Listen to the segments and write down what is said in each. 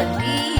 You.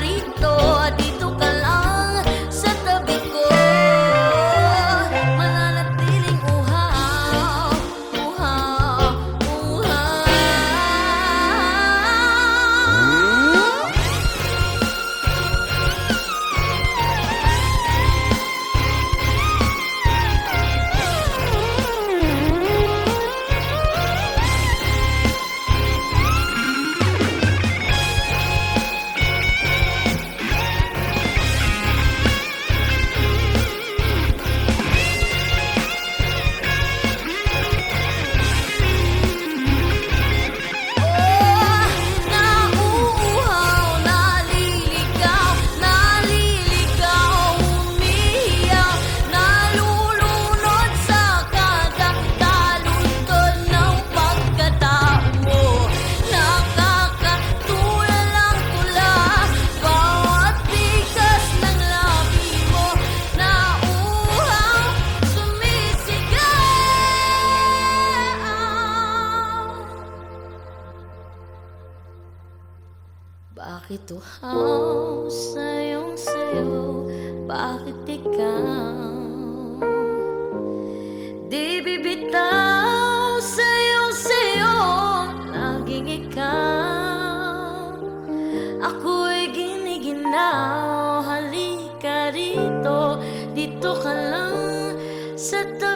Daddy. Bakit uhaw sa'yong sayo? Bakit ikaw? Di bibitaw sa'yong sayo Laging ikaw Ako'y giniginaw Halika rito Dito ka lang sa tayo